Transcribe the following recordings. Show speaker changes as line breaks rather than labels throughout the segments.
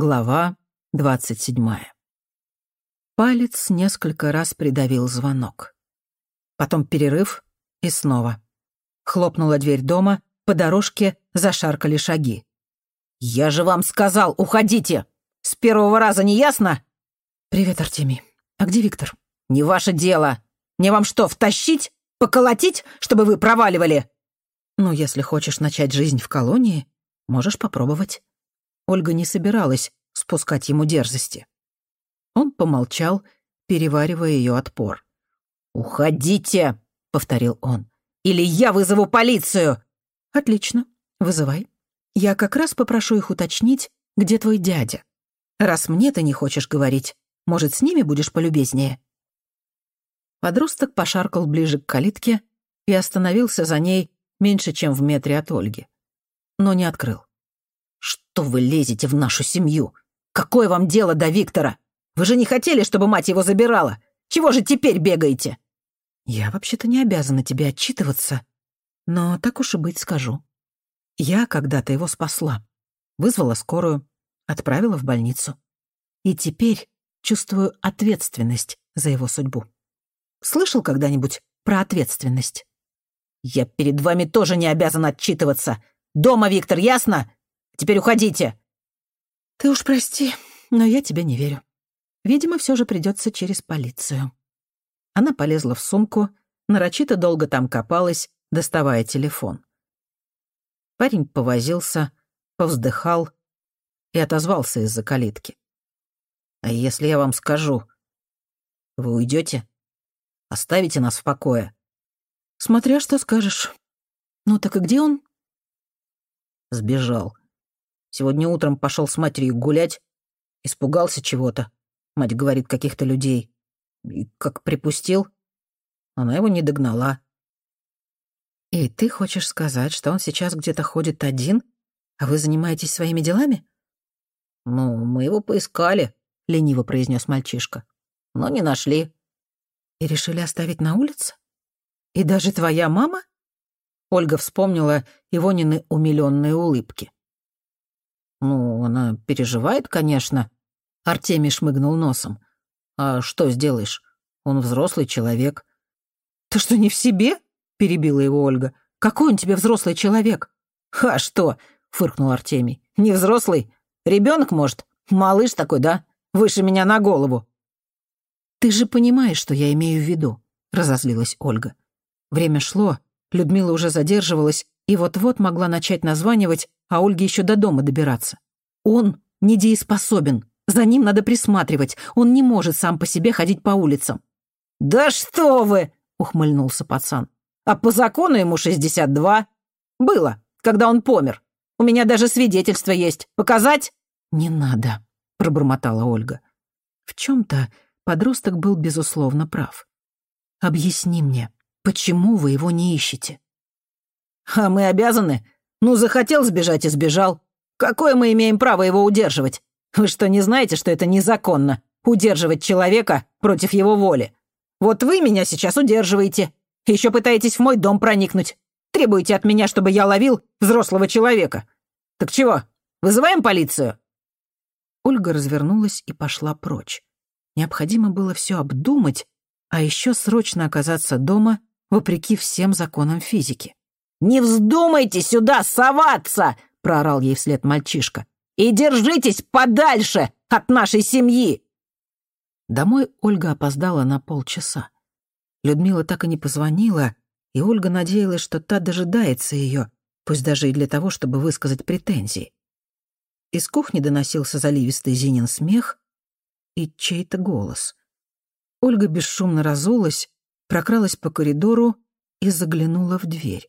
Глава двадцать седьмая. Палец несколько раз придавил звонок. Потом перерыв и снова. Хлопнула дверь дома, по дорожке зашаркали шаги. «Я же вам сказал, уходите! С первого раза не ясно?» «Привет, Артемий. А где Виктор?» «Не ваше дело. Мне вам что, втащить? Поколотить, чтобы вы проваливали?» «Ну, если хочешь начать жизнь в колонии, можешь попробовать». Ольга не собиралась спускать ему дерзости. Он помолчал, переваривая ее отпор. «Уходите!» — повторил он. «Или я вызову полицию!» «Отлично, вызывай. Я как раз попрошу их уточнить, где твой дядя. Раз мне ты не хочешь говорить, может, с ними будешь полюбезнее?» Подросток пошаркал ближе к калитке и остановился за ней меньше, чем в метре от Ольги. Но не открыл. «Что вы лезете в нашу семью? Какое вам дело до Виктора? Вы же не хотели, чтобы мать его забирала? Чего же теперь бегаете?» «Я вообще-то не обязана тебе отчитываться, но так уж и быть скажу. Я когда-то его спасла, вызвала скорую, отправила в больницу. И теперь чувствую ответственность за его судьбу. Слышал когда-нибудь про ответственность?» «Я перед вами тоже не обязан отчитываться. Дома, Виктор, ясно? Теперь уходите!» «Ты уж прости, но я тебе не верю. Видимо, все же придется через полицию». Она полезла в сумку, нарочито долго там копалась, доставая телефон. Парень повозился, повздыхал и отозвался из-за калитки. «А если я вам скажу, вы уйдете? Оставите нас в покое?» «Смотря что скажешь. Ну так и где он?» Сбежал. Сегодня утром пошел с матерью гулять, испугался чего-то. Мать говорит, каких-то людей. И как припустил, она его не догнала. «И ты хочешь сказать, что он сейчас где-то ходит один, а вы занимаетесь своими делами?» «Ну, мы его поискали», — лениво произнес мальчишка. «Но не нашли». «И решили оставить на улице? И даже твоя мама?» Ольга вспомнила Ивонины умилённые улыбки. «Ну, она переживает, конечно», — Артемий шмыгнул носом. «А что сделаешь? Он взрослый человек». «Ты что, не в себе?» — перебила его Ольга. «Какой он тебе взрослый человек?» «А что?» — фыркнул Артемий. «Не взрослый? Ребенок, может? Малыш такой, да? Выше меня на голову». «Ты же понимаешь, что я имею в виду», — разозлилась Ольга. Время шло, Людмила уже задерживалась и вот-вот могла начать названивать, а Ольге еще до дома добираться. Он недееспособен, за ним надо присматривать, он не может сам по себе ходить по улицам. «Да что вы!» — ухмыльнулся пацан. «А по закону ему 62. Было, когда он помер. У меня даже свидетельство есть. Показать?» «Не надо», — пробормотала Ольга. В чем-то подросток был, безусловно, прав. «Объясни мне, почему вы его не ищете?» «А мы обязаны? Ну, захотел сбежать и сбежал. Какое мы имеем право его удерживать? Вы что, не знаете, что это незаконно? Удерживать человека против его воли? Вот вы меня сейчас удерживаете. Еще пытаетесь в мой дом проникнуть. Требуете от меня, чтобы я ловил взрослого человека. Так чего, вызываем полицию?» Ольга развернулась и пошла прочь. Необходимо было все обдумать, а еще срочно оказаться дома, вопреки всем законам физики. «Не вздумайте сюда соваться!» — проорал ей вслед мальчишка. «И держитесь подальше от нашей семьи!» Домой Ольга опоздала на полчаса. Людмила так и не позвонила, и Ольга надеялась, что та дожидается ее, пусть даже и для того, чтобы высказать претензии. Из кухни доносился заливистый Зинин смех и чей-то голос. Ольга бесшумно разулась, прокралась по коридору и заглянула в дверь.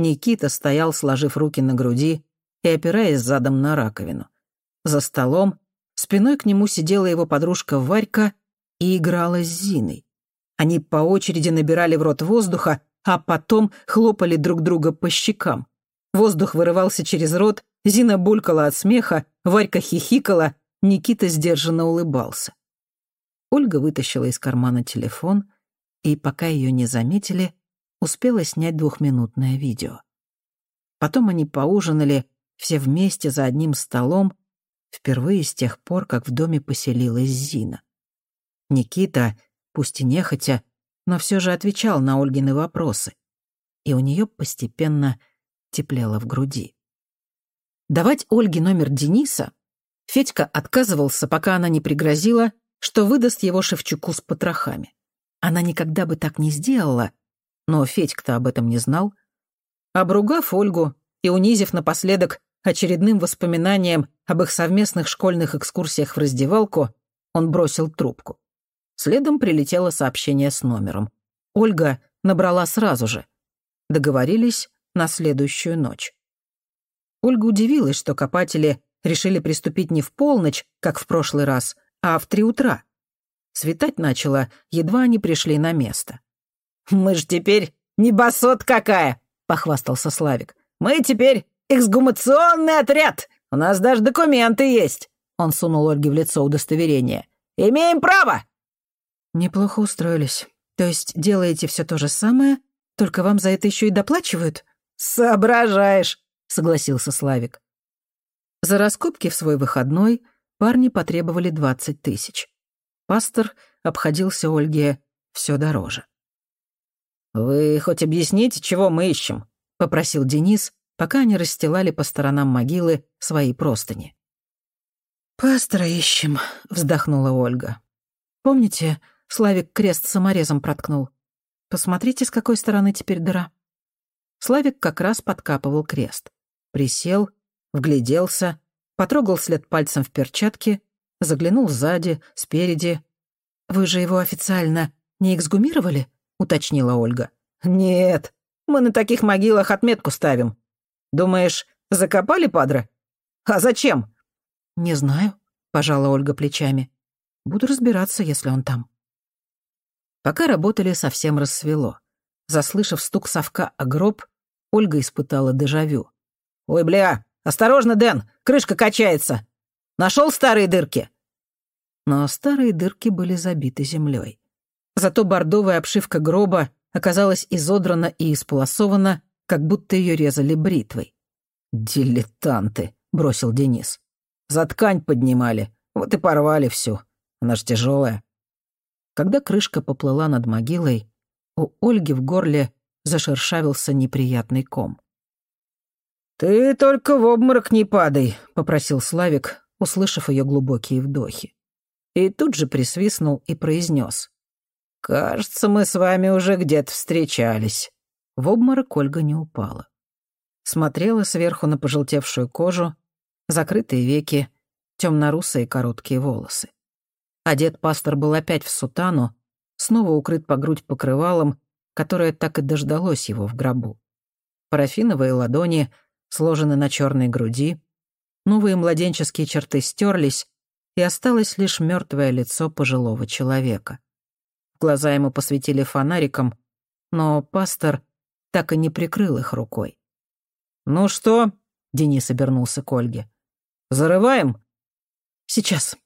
Никита стоял, сложив руки на груди и опираясь задом на раковину. За столом спиной к нему сидела его подружка Варька и играла с Зиной. Они по очереди набирали в рот воздуха, а потом хлопали друг друга по щекам. Воздух вырывался через рот, Зина булькала от смеха, Варька хихикала, Никита сдержанно улыбался. Ольга вытащила из кармана телефон и, пока ее не заметили, успела снять двухминутное видео. Потом они поужинали все вместе за одним столом, впервые с тех пор, как в доме поселилась Зина. Никита, пусть и нехотя, но все же отвечал на Ольгины вопросы, и у нее постепенно теплело в груди. Давать Ольге номер Дениса Федька отказывался, пока она не пригрозила, что выдаст его Шевчуку с потрохами. Она никогда бы так не сделала, но Федька-то об этом не знал. Обругав Ольгу и унизив напоследок очередным воспоминанием об их совместных школьных экскурсиях в раздевалку, он бросил трубку. Следом прилетело сообщение с номером. Ольга набрала сразу же. Договорились на следующую ночь. Ольга удивилась, что копатели решили приступить не в полночь, как в прошлый раз, а в три утра. Светать начало, едва они пришли на место.
«Мы ж теперь не басот какая!» — похвастался Славик. «Мы теперь эксгумационный отряд! У нас даже документы есть!» Он сунул Ольге в лицо удостоверение. «Имеем право!»
«Неплохо устроились. То есть делаете все то же самое, только вам за это еще и доплачивают?»
«Соображаешь!» — согласился Славик.
За раскопки в свой выходной парни потребовали двадцать тысяч. Пастор обходился Ольге все дороже.
«Вы хоть объясните, чего мы ищем?» — попросил Денис, пока они расстилали по сторонам могилы свои простыни.
«Пастора ищем», — вздохнула Ольга. «Помните, Славик крест саморезом проткнул? Посмотрите, с какой стороны теперь дыра». Славик как раз подкапывал крест. Присел, вгляделся, потрогал след пальцем в перчатке Заглянул сзади, спереди. «Вы же его официально не эксгумировали?» — уточнила Ольга.
«Нет, мы на таких могилах отметку ставим. Думаешь, закопали падре? А зачем?»
«Не знаю», — пожала Ольга плечами. «Буду разбираться, если он там». Пока работали, совсем рассвело. Заслышав стук совка о гроб, Ольга испытала дежавю.
«Ой, бля, осторожно, Дэн, крышка качается!» Нашел старые дырки?»
Но старые дырки были забиты землей. Зато бордовая обшивка гроба оказалась изодрана и исполосована, как будто ее резали бритвой.
«Дилетанты», — бросил Денис. «За ткань поднимали, вот и порвали всю. Она ж тяжелая.
Когда крышка поплыла над могилой, у Ольги в горле зашершавился неприятный ком.
«Ты только в обморок не падай», — попросил Славик, услышав ее глубокие вдохи. И тут же присвистнул и произнес. «Кажется, мы с вами уже где-то встречались».
В обморок Ольга не упала. Смотрела сверху на пожелтевшую кожу, закрытые веки, темно-русые короткие волосы. Одет пастор был опять в сутану, снова укрыт по грудь покрывалом, которое так и дождалось его в гробу. Парафиновые ладони сложены на черной груди, Новые младенческие черты стерлись, и осталось лишь мертвое лицо пожилого человека. Глаза ему посветили фонариком, но пастор так и не прикрыл их рукой.
«Ну что?» — Денис обернулся к Ольге. «Зарываем?»
«Сейчас».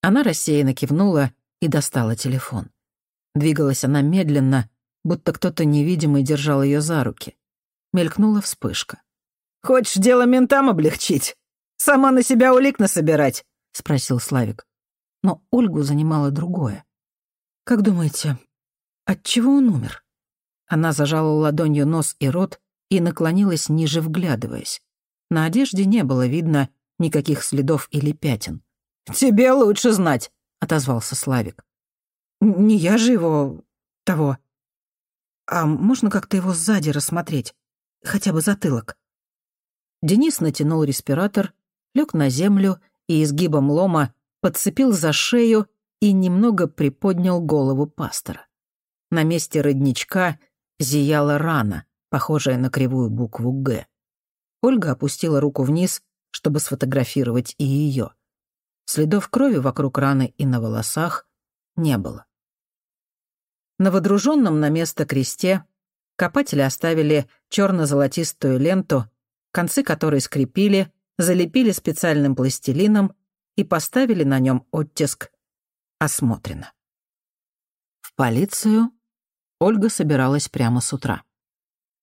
Она рассеянно кивнула и достала телефон. Двигалась она медленно, будто кто-то невидимый держал ее за руки. Мелькнула вспышка.
«Хочешь дело ментам облегчить?» Сама на себя улик насобирать?» — спросил Славик.
Но Ольгу занимало другое. «Как думаете, от чего он умер?» Она зажала ладонью нос и рот и наклонилась ниже, вглядываясь. На одежде не было видно никаких следов или пятен.
«Тебе лучше знать», — отозвался Славик.
«Не я же его... того. А можно как-то его сзади рассмотреть? Хотя бы затылок?» Денис натянул респиратор лег на землю и изгибом лома подцепил за шею и немного приподнял голову пастора. На месте родничка зияла рана, похожая на кривую букву «Г». Ольга опустила руку вниз, чтобы сфотографировать и ее. Следов крови вокруг раны и на волосах не было. На водруженном на место кресте копатели оставили черно-золотистую ленту, концы которой скрепили залепили специальным пластилином и поставили на нем оттиск «Осмотрено». В полицию Ольга собиралась прямо с утра.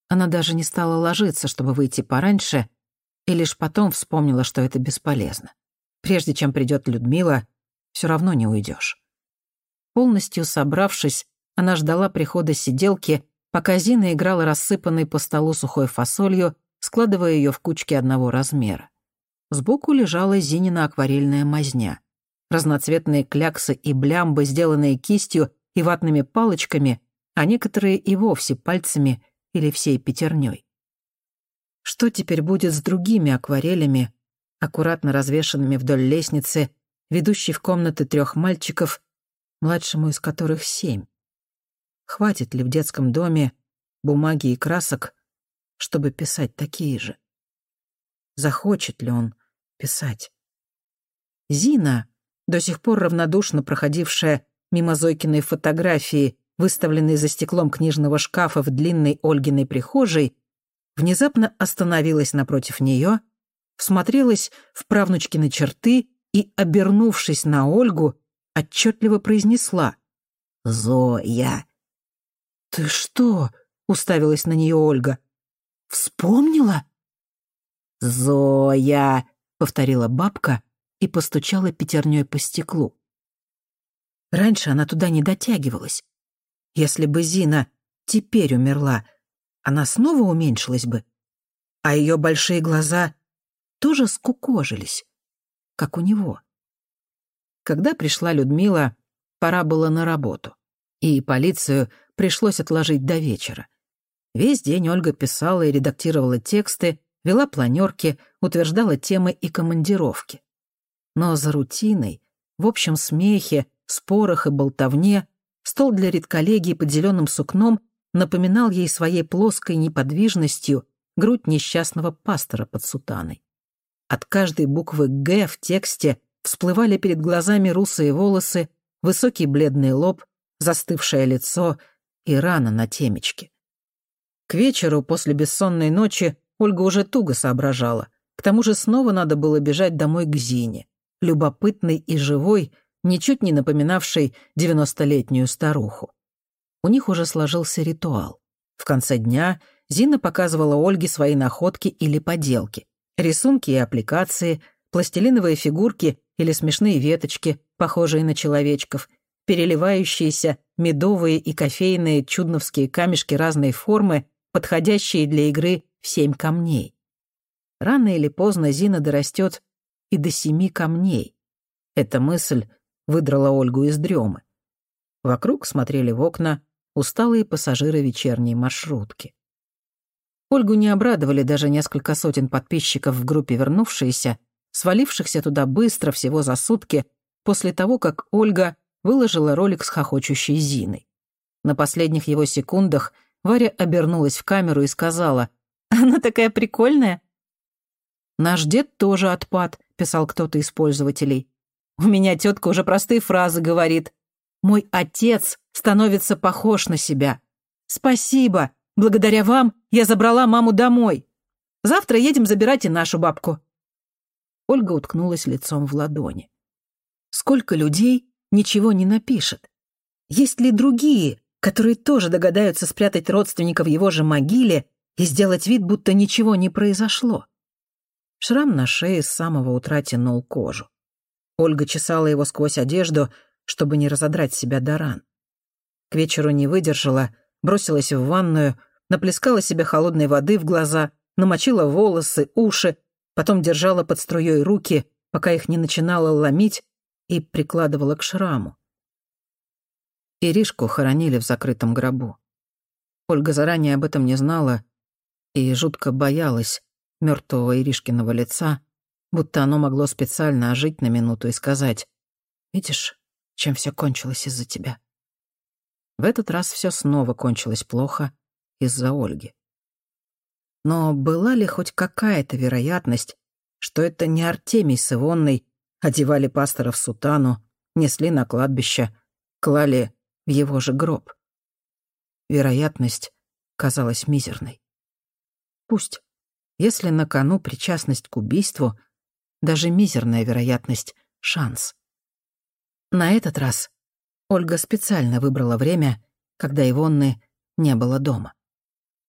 Она даже не стала ложиться, чтобы выйти пораньше, и лишь потом вспомнила, что это бесполезно. прежде чем придет Людмила, все равно не уйдешь. Полностью собравшись, она ждала прихода сиделки, пока Зина играла рассыпанной по столу сухой фасолью, складывая ее в кучки одного размера. Сбоку лежала Зинина акварельная мазня. Разноцветные кляксы и блямбы, сделанные кистью и ватными палочками, а некоторые и вовсе пальцами или всей пятерней. Что теперь будет с другими акварелями, аккуратно развешанными вдоль лестницы, ведущей в комнаты трех мальчиков, младшему из которых семь? Хватит ли в детском доме бумаги и красок, чтобы писать такие же? Захочет ли он писать? Зина, до сих пор равнодушно проходившая мимо Зойкиной фотографии, выставленной за стеклом книжного шкафа в длинной Ольгиной прихожей, внезапно остановилась напротив нее, всмотрелась в правнучкины черты и, обернувшись на Ольгу, отчетливо произнесла «Зоя!» «Ты что?» — уставилась на нее Ольга. «Вспомнила?» «Зоя!» — повторила бабка и постучала пятерней по стеклу. Раньше она туда не дотягивалась. Если бы Зина теперь умерла, она снова уменьшилась бы, а ее большие глаза тоже скукожились, как у него. Когда пришла Людмила, пора было на работу, и полицию пришлось отложить до вечера. Весь день Ольга писала и редактировала тексты, вела планерки, утверждала темы и командировки. Но за рутиной, в общем смехе, спорах и болтовне стол для редколлегии под зеленым сукном напоминал ей своей плоской неподвижностью грудь несчастного пастора под сутаной. От каждой буквы «Г» в тексте всплывали перед глазами русые волосы, высокий бледный лоб, застывшее лицо и рана на темечке. К вечеру после бессонной ночи Ольга уже туго соображала. К тому же снова надо было бежать домой к Зине, любопытной и живой, ничуть не напоминавшей девяностолетнюю старуху. У них уже сложился ритуал. В конце дня Зина показывала Ольге свои находки или поделки, рисунки и аппликации, пластилиновые фигурки или смешные веточки, похожие на человечков, переливающиеся медовые и кофейные чудновские камешки разной формы, подходящие для игры в семь камней. Рано или поздно Зина дорастет и до семи камней. Эта мысль выдрала Ольгу из дремы. Вокруг смотрели в окна усталые пассажиры вечерней маршрутки. Ольгу не обрадовали даже несколько сотен подписчиков в группе «Вернувшиеся», свалившихся туда быстро, всего за сутки, после того, как Ольга выложила ролик с хохочущей Зиной. На последних его секундах Варя обернулась в камеру и сказала, «Она такая прикольная». «Наш дед тоже отпад», — писал кто-то из пользователей. «У меня тетка уже простые фразы говорит. Мой отец становится похож на себя. Спасибо. Благодаря вам я забрала маму домой. Завтра едем забирать и нашу бабку». Ольга уткнулась лицом в ладони. Сколько людей ничего не напишет? Есть ли другие, которые тоже догадаются спрятать родственника в его же могиле и сделать вид, будто ничего не произошло? Шрам на шее с самого утра тянул кожу. Ольга чесала его сквозь одежду, чтобы не разодрать себя до ран. К вечеру не выдержала, бросилась в ванную, наплескала себе холодной воды в глаза, намочила волосы, уши, потом держала под струей руки, пока их не начинала ломить, и прикладывала к шраму. Иришку хоронили в закрытом гробу. Ольга заранее об этом не знала и жутко боялась мертвого Иришкиного лица, будто оно могло специально ожить на минуту и сказать «Видишь, чем все кончилось из-за тебя?» В этот раз все снова кончилось плохо из-за Ольги. Но была ли хоть какая-то вероятность, что это не Артемий с Ивонной одевали пастора в сутану, несли на кладбище, клали в его же гроб? Вероятность казалась мизерной. Пусть, если на кону причастность к убийству, даже мизерная вероятность — шанс. На этот раз Ольга специально выбрала время, когда Ивонны не было дома.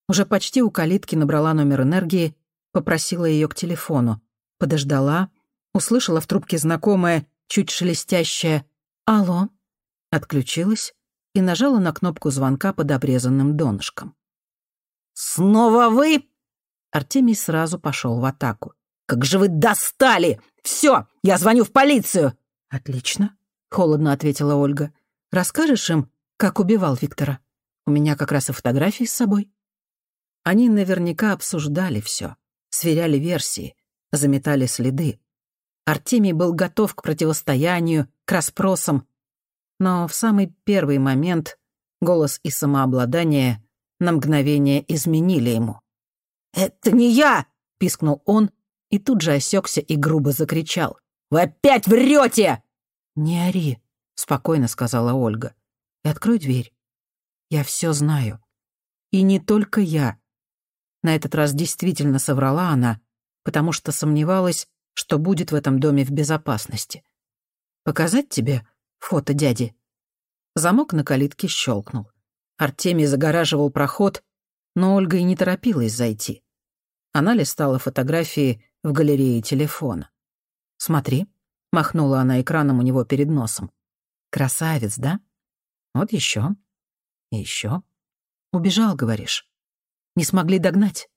Уже почти у калитки набрала номер энергии, попросила ее к телефону, подождала, услышала в трубке знакомое, чуть шелестящее «Алло», отключилась и нажала на кнопку звонка под обрезанным донышком.
«Снова вы?»
Артемий сразу пошел в атаку.
«Как же вы достали! Все, я звоню в полицию!»
«Отлично», — холодно ответила Ольга. «Расскажешь им, как убивал Виктора? У меня как раз и фотографии с собой». Они наверняка обсуждали все, сверяли версии, заметали следы. Артемий был готов к противостоянию, к расспросам, но в самый первый момент голос и самообладание на мгновение изменили ему.
«Это не я!»
— пискнул он и тут же осекся и грубо закричал.
«Вы опять врете!»
«Не ори», — спокойно сказала Ольга. «И открой дверь. Я все знаю. И не только я». На этот раз действительно соврала она, потому что сомневалась, что будет в этом доме в безопасности. «Показать тебе фото дяди?» Замок на калитке щелкнул. Артемий загораживал проход, но Ольга и не торопилась зайти. Она листала фотографии в галерее телефона. «Смотри», — махнула она экраном у него перед носом. «Красавец, да? Вот еще. И еще. Убежал, говоришь. Не смогли догнать?»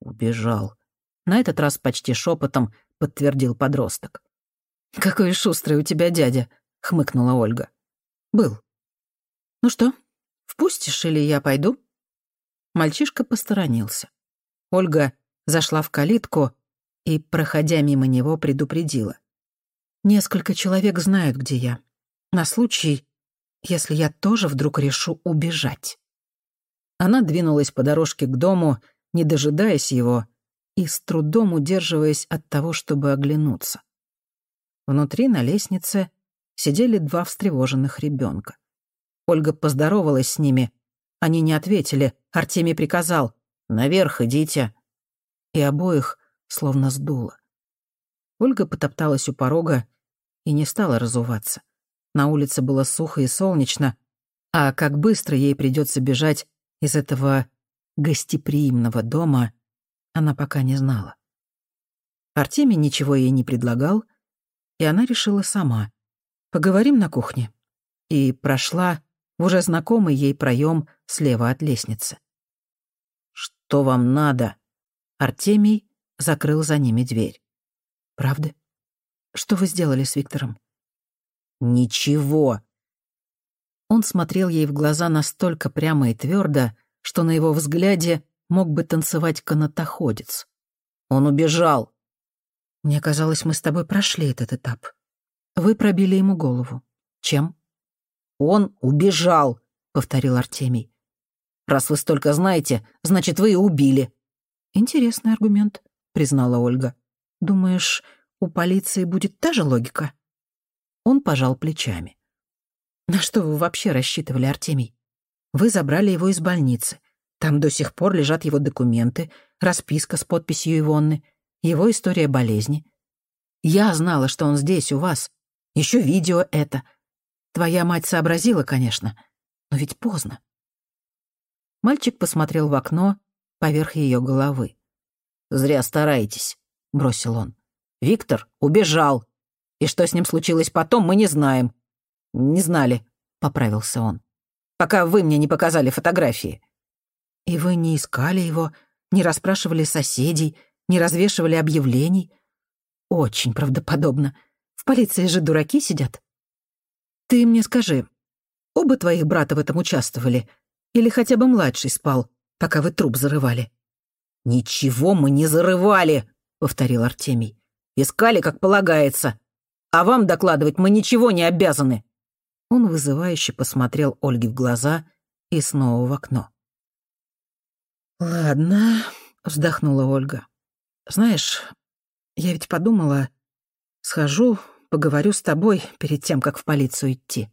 «Убежал», — на этот раз почти шепотом подтвердил подросток. «Какой шустрый у тебя дядя», — хмыкнула Ольга. «Был. Ну что, впустишь или я пойду?» Мальчишка посторонился. Ольга зашла в калитку и, проходя мимо него, предупредила. «Несколько человек знают, где я. На случай, если я тоже вдруг решу убежать». Она двинулась по дорожке к дому, не дожидаясь его, и с трудом удерживаясь от того, чтобы оглянуться. Внутри, на лестнице, сидели два встревоженных ребенка. Ольга поздоровалась с ними. Они не ответили. Артемий приказал Наверх идите». И обоих словно сдуло. Ольга потопталась у порога и не стала разуваться. На улице было сухо и солнечно, а как быстро ей придется бежать из этого гостеприимного дома, она пока не знала. Артемий ничего ей не предлагал, и она решила сама. «Поговорим на кухне». И прошла в уже знакомый ей проем слева от лестницы. «Что вам надо?» Артемий закрыл за ними дверь. «Правда? Что вы сделали с Виктором?»
«Ничего».
Он смотрел ей в глаза настолько прямо и твердо, что на его взгляде мог бы танцевать канатоходец. «Он убежал». «Мне казалось, мы с тобой прошли этот этап. Вы пробили ему голову. Чем?»
«Он убежал», — повторил
Артемий.
Раз вы столько знаете, значит, вы и убили».
«Интересный аргумент», — признала Ольга. «Думаешь, у полиции будет та же логика?» Он пожал плечами. «На что вы вообще рассчитывали, Артемий? Вы забрали его из больницы. Там до сих пор лежат его документы, расписка с подписью Ивонны, его история болезни. Я знала, что он здесь, у вас. Еще видео это. Твоя мать сообразила, конечно, но ведь поздно. Мальчик посмотрел в окно поверх ее головы.
«Зря стараетесь», — бросил он. «Виктор убежал. И что с ним случилось потом, мы не знаем». «Не знали», — поправился он. «Пока вы мне не показали фотографии».
«И вы не искали его, не расспрашивали соседей, не развешивали объявлений?» «Очень правдоподобно. В полиции же дураки сидят». «Ты мне скажи, оба твоих брата в этом участвовали?» Или хотя бы младший спал, пока вы труп зарывали?»
«Ничего мы не зарывали», — повторил Артемий. «Искали, как полагается. А вам докладывать мы ничего не обязаны».
Он вызывающе посмотрел Ольге в глаза и снова в окно. «Ладно», — вздохнула Ольга. «Знаешь, я ведь подумала, схожу, поговорю с тобой перед тем, как в полицию идти.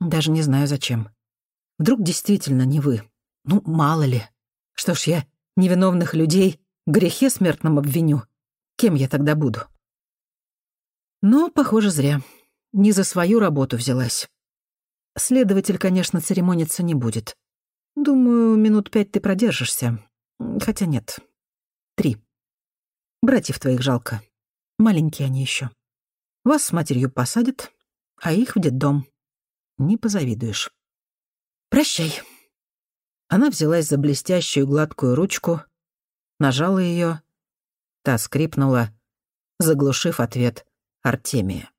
Даже не знаю, зачем. Вдруг действительно не вы. Ну, мало ли. Что ж, я невиновных людей в грехе смертном обвиню. Кем я тогда буду? Но, похоже, зря. Не за свою работу взялась. Следователь, конечно, церемониться не будет. Думаю, минут пять ты продержишься. Хотя нет. Три. Братьев твоих жалко. Маленькие они еще. Вас с матерью посадят, а их в детдом. Не позавидуешь. Прощай. Она взялась за блестящую гладкую ручку, нажала ее, та скрипнула, заглушив ответ Артемия.